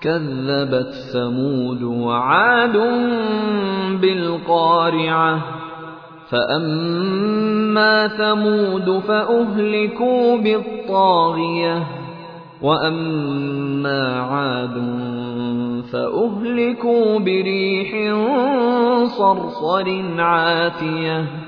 كذبت ثمود وعاد بالقارعة. فأما ثمود فأهلكوا بالطاغية وأما عاد فأهلكوا بريح صرصر عاتية.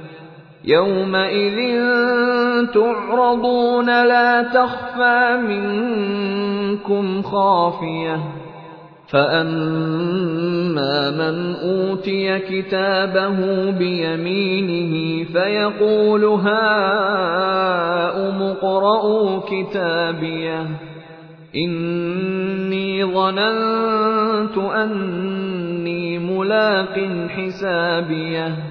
يومئذ تعرضون لا تخفى منكم خافيه فاما من اوتي كتابه بيمينه فيقول هاؤم اقرءوا كتابيه اني ظننت اني ملاق حسابيه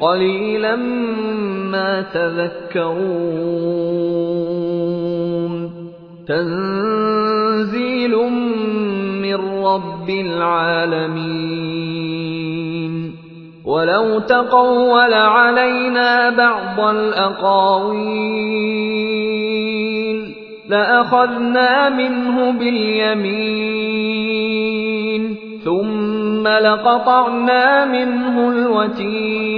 قليلا ما تذكرون. تنزيل من رب العالمين. ولو تقول علينا بعض الأقاويل لأخذنا منه باليمين ثم لقطعنا منه الوتين.